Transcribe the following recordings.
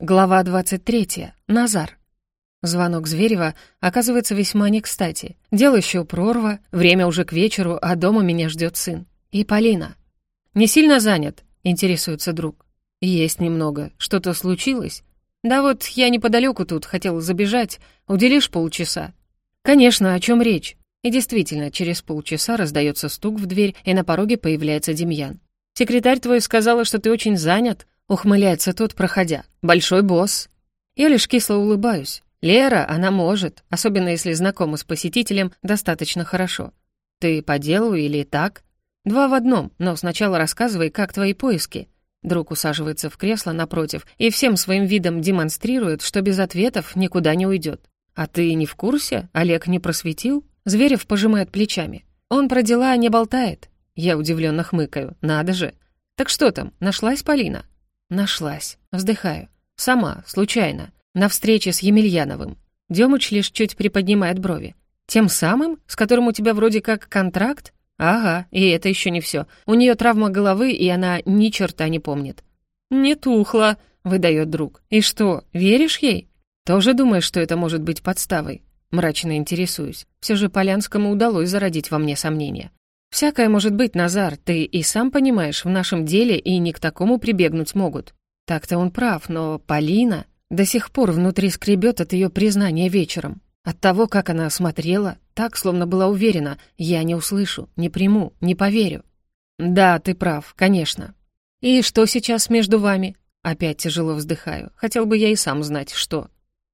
Глава 23. Назар. Звонок Зверева оказывается весьма не кстати. Дело еще прорва, время уже к вечеру, а дома меня ждет сын. И Полина. «Не сильно занят?» — интересуется друг. «Есть немного. Что-то случилось?» «Да вот я неподалеку тут, хотел забежать. Уделишь полчаса?» «Конечно, о чем речь?» И действительно, через полчаса раздается стук в дверь, и на пороге появляется Демьян. «Секретарь твой сказала, что ты очень занят», Ухмыляется тот, проходя. «Большой босс». Я лишь кисло улыбаюсь. Лера, она может, особенно если знакома с посетителем достаточно хорошо. Ты по делу или так? Два в одном, но сначала рассказывай, как твои поиски. Друг усаживается в кресло напротив и всем своим видом демонстрирует, что без ответов никуда не уйдет. А ты не в курсе? Олег не просветил? Зверев пожимает плечами. Он про дела не болтает. Я удивленно хмыкаю. Надо же. Так что там, нашлась Полина? Нашлась. Вздыхаю. Сама, случайно. На встрече с Емельяновым. Демыч лишь чуть приподнимает брови. Тем самым, с которым у тебя вроде как контракт? Ага, и это еще не все. У нее травма головы, и она ни черта не помнит. Не тухла, выдает друг. И что, веришь ей? Тоже думаешь, что это может быть подставой? Мрачно интересуюсь. Все же Полянскому удалось зародить во мне сомнения. «Всякое может быть, Назар, ты и сам понимаешь, в нашем деле и не к такому прибегнуть могут». Так-то он прав, но Полина до сих пор внутри скребет от ее признания вечером. От того, как она смотрела, так, словно была уверена, я не услышу, не приму, не поверю. «Да, ты прав, конечно». «И что сейчас между вами?» Опять тяжело вздыхаю. Хотел бы я и сам знать, что.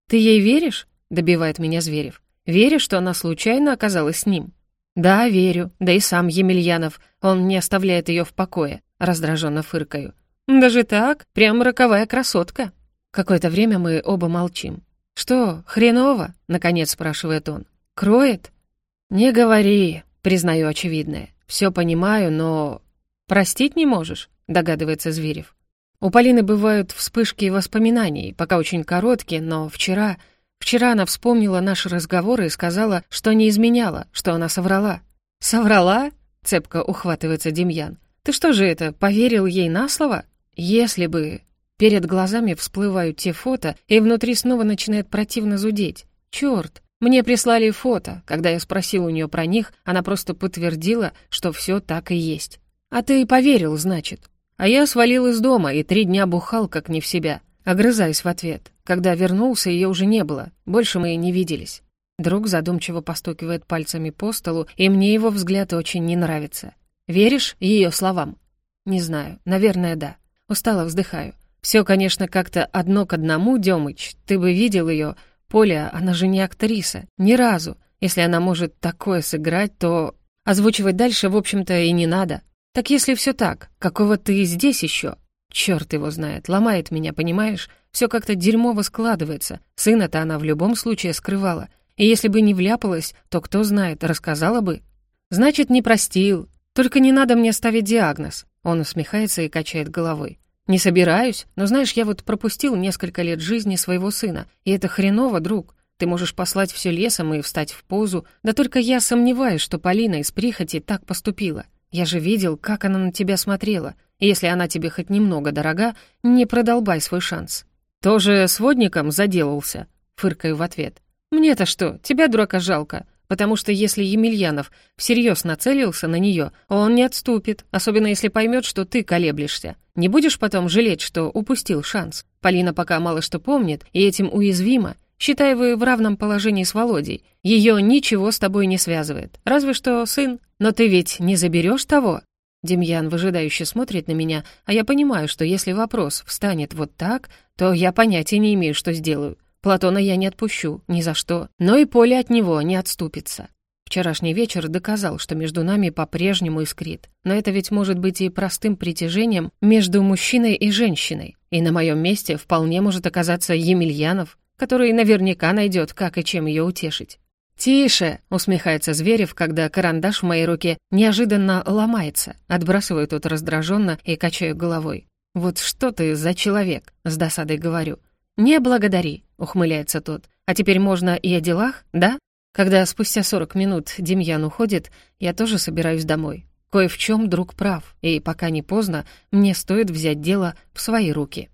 «Ты ей веришь?» — добивает меня Зверев. «Веришь, что она случайно оказалась с ним?» «Да, верю. Да и сам Емельянов. Он не оставляет ее в покое», — раздраженно фыркаю. «Даже так? Прям роковая красотка». Какое-то время мы оба молчим. «Что, хреново?» — наконец спрашивает он. «Кроет?» «Не говори», — признаю очевидное. «Все понимаю, но...» «Простить не можешь?» — догадывается Зверев. У Полины бывают вспышки воспоминаний, пока очень короткие, но вчера Вчера она вспомнила наши разговоры и сказала, что не изменяла, что она соврала. «Соврала?» — цепко ухватывается Демьян. «Ты что же это, поверил ей на слово? Если бы...» Перед глазами всплывают те фото, и внутри снова начинает противно зудеть. Черт! Мне прислали фото. Когда я спросил у нее про них, она просто подтвердила, что все так и есть. «А ты поверил, значит?» А я свалил из дома и три дня бухал, как не в себя. Огрызаясь в ответ. Когда вернулся, ее уже не было. Больше мы не виделись. Друг задумчиво постукивает пальцами по столу, и мне его взгляд очень не нравится. Веришь ее словам? Не знаю. Наверное, да. Устало вздыхаю. Все, конечно, как-то одно к одному, Демыч. Ты бы видел ее. Поля, она же не актриса. Ни разу. Если она может такое сыграть, то... Озвучивать дальше, в общем-то, и не надо. Так если все так, какого ты здесь еще? Черт его знает, ломает меня, понимаешь? Все как-то дерьмово складывается. Сына-то она в любом случае скрывала. И если бы не вляпалась, то кто знает, рассказала бы. Значит, не простил. Только не надо мне ставить диагноз. Он усмехается и качает головой. Не собираюсь, но знаешь, я вот пропустил несколько лет жизни своего сына, и это хреново, друг. Ты можешь послать все лесом и встать в позу, да только я сомневаюсь, что Полина из прихоти так поступила. Я же видел, как она на тебя смотрела, если она тебе хоть немного дорога, не продолбай свой шанс. Тоже сводником заделался, фыркаю в ответ. Мне-то что, тебя, дурака, жалко, потому что если Емельянов всерьез нацелился на нее, он не отступит, особенно если поймет, что ты колеблешься. Не будешь потом жалеть, что упустил шанс. Полина пока мало что помнит, и этим уязвима. Считай, вы в равном положении с Володей. Ее ничего с тобой не связывает. Разве что сын. Но ты ведь не заберешь того? Демьян выжидающе смотрит на меня, а я понимаю, что если вопрос встанет вот так, то я понятия не имею, что сделаю. Платона я не отпущу, ни за что, но и Поле от него не отступится. Вчерашний вечер доказал, что между нами по-прежнему искрит. Но это ведь может быть и простым притяжением между мужчиной и женщиной. И на моем месте вполне может оказаться Емельянов, который наверняка найдет, как и чем ее утешить. «Тише!» — усмехается Зверев, когда карандаш в моей руке неожиданно ломается. Отбрасываю тут раздраженно и качаю головой. «Вот что ты за человек?» — с досадой говорю. «Не благодари», — ухмыляется тот. «А теперь можно и о делах, да?» Когда спустя сорок минут Демьян уходит, я тоже собираюсь домой. Кое в чем друг прав, и пока не поздно, мне стоит взять дело в свои руки.